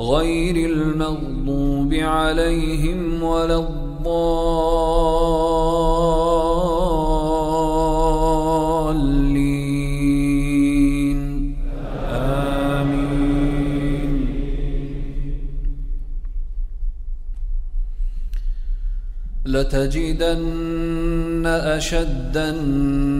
غير المغضوب عليهم ولا الضالين. آمين. لتجدن أشد الناس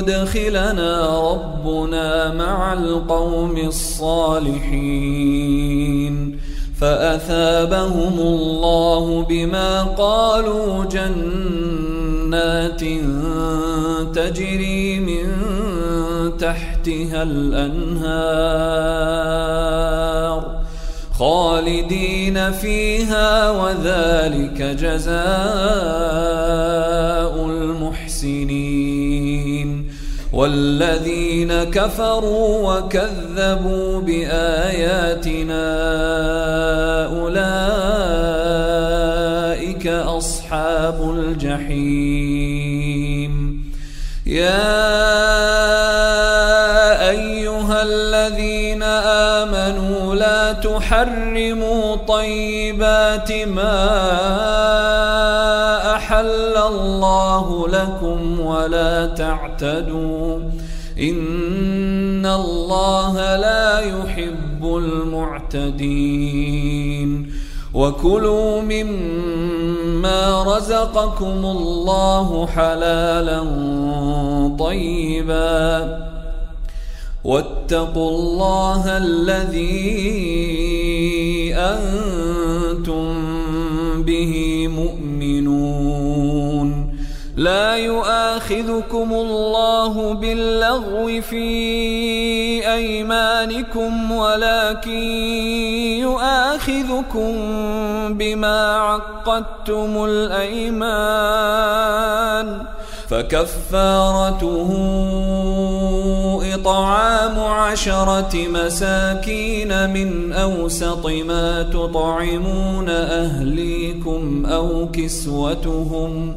يدخلنا ربنا مع القوم الصالحين. فأثابهم الله بما قالوا جنات تجري من تحتها الأنهار خالدين فيها وذلك جزاء المحسنين. والذين كفروا وكذبوا بآياتنا أولئك أصحاب الجحيم. يا أيها الذين آمنوا لا تحرموا طيبات ما الله لكم ولا تعتدوا. إن الله لا يحب المعتدين. وكلوا مما رزقكم الله حلالا طيبا. واتقوا الله الذي أنتم به مؤمنون. لا يؤاخذكم الله باللغو في أيمانكم ولكن يؤاخذكم بما عقدتم الأيمان فكفارته إطعام عشرة مساكين من أوسط ما تطعمون أهليكم أو كسوتهم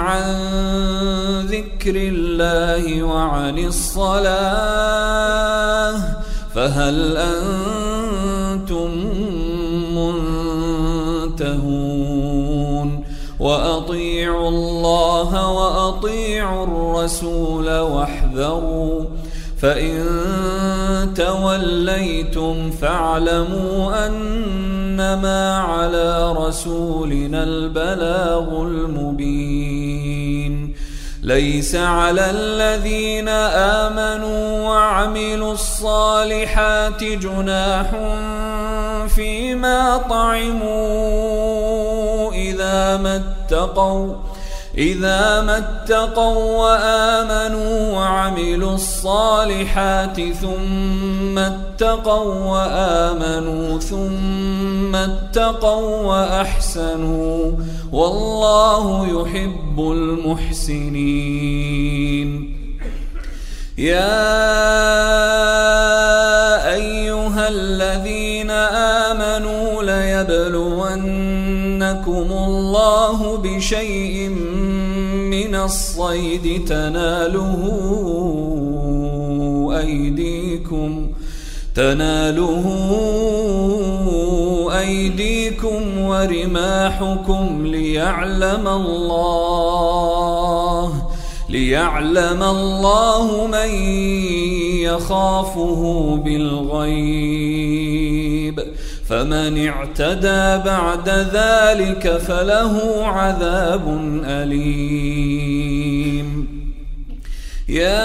عن ذكر الله وعن الصلاة فهل أنتم منتهون؟ وأطيعوا الله وأطيعوا الرسول واحذروا فإن توليتم فاعلموا أنما على رسولنا البلاغ المبين. ليس على الذين آمنوا وعملوا الصالحات جناح فيما طعموا إذا ما اتقوا إذا ما اتقوا وآمنوا وعملوا الصالحات ثم اتقوا وآمنوا ثم اتقوا وأحسنوا والله يحب المحسنين. يا أيها الذين آمنوا ليبلونكم الله بشيء من الصيد تناله أيديكم تناله أيديكم ورماحكم ليعلم الله ليعلم الله من يخافه بالغيب. فمن اعتدى بعد ذلك فله عذاب أليم. يا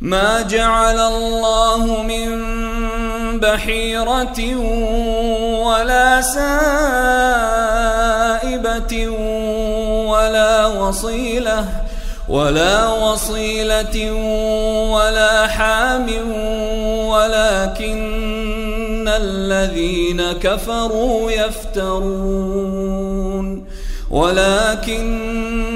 ما جعل الله من بحيرة ولا سائبة ولا وصيلة ولا وصيلة ولا حام ولكن الذين كفروا يفترون ولكن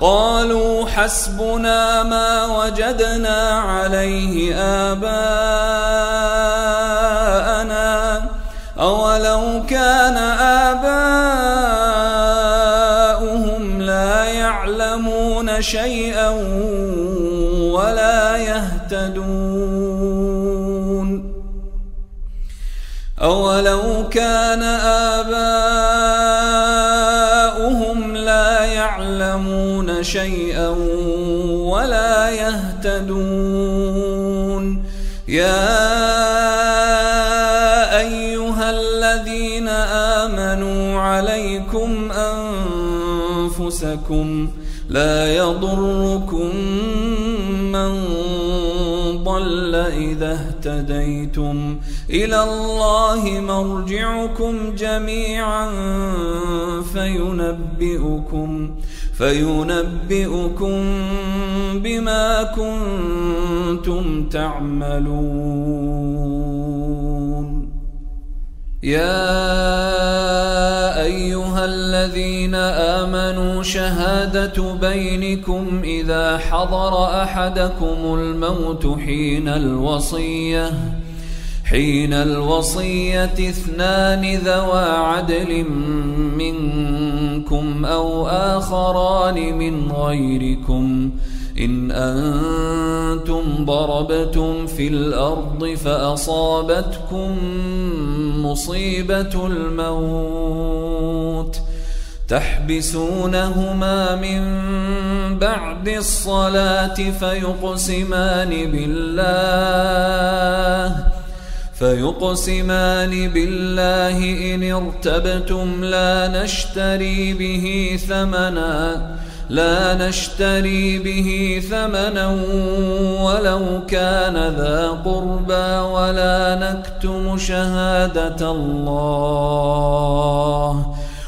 قالوا حسبنا ما وجدنا عليه آباءنا أولو كان آباؤهم لا يعلمون شيئا ولا يهتدون أولو كان آباؤهم شيئا ولا يهتدون. يا أيها الذين آمنوا عليكم أنفسكم لا يضركم من ضل إذا اهتديتم. إلى الله مرجعكم جميعا فينبئكم فينبئكم بما كنتم تعملون. يا أيها الذين آمنوا شهادة بينكم إذا حضر أحدكم الموت حين الوصية حين الوصية اثنان ذوى عدل منكم أو آخران من غيركم. إن أنتم ضربتم في الأرض فأصابتكم مصيبة الموت تحبسونهما من بعد الصلاة فيقسمان بالله فيقسمان بالله إن ارتبتم لا نشتري به ثمنا لا نشتري به ثمنا ولو كان ذا قربى ولا نكتم شهادة الله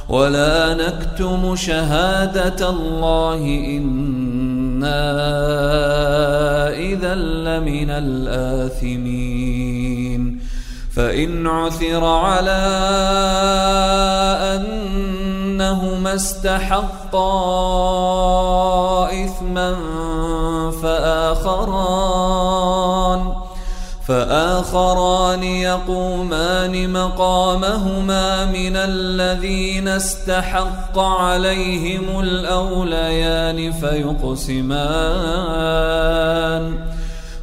ولا نكتم شهادة الله إنا إذا لمن الآثمين فإن عثر على أنهما استحقا إثما فآخران فآخران يقومان مقامهما من الذين استحق عليهم الأوليان فيقسمان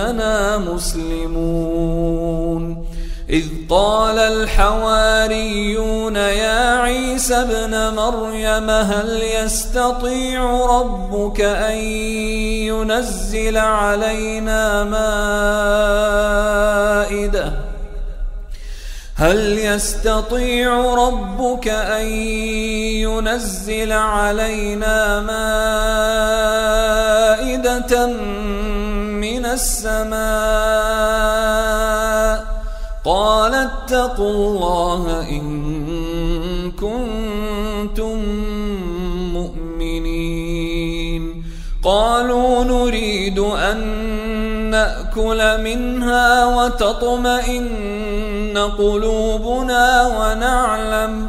بأننا مسلمون. إذ قال الحواريون يا عيسى ابن مريم هل يستطيع ربك أن ينزل علينا مائدة؟ هل يستطيع ربك أن ينزل علينا مائدة السماء قال اتقوا الله إن كنتم مؤمنين. قالوا نريد أن نأكل منها وتطمئن قلوبنا ونعلم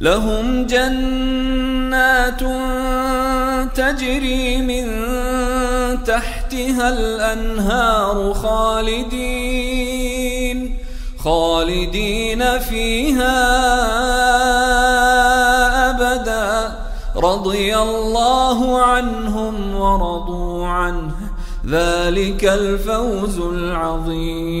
لهم جنات تجري من تحتها الأنهار خالدين خالدين فيها أبدا. رضي الله عنهم ورضوا عنه. ذلك الفوز العظيم.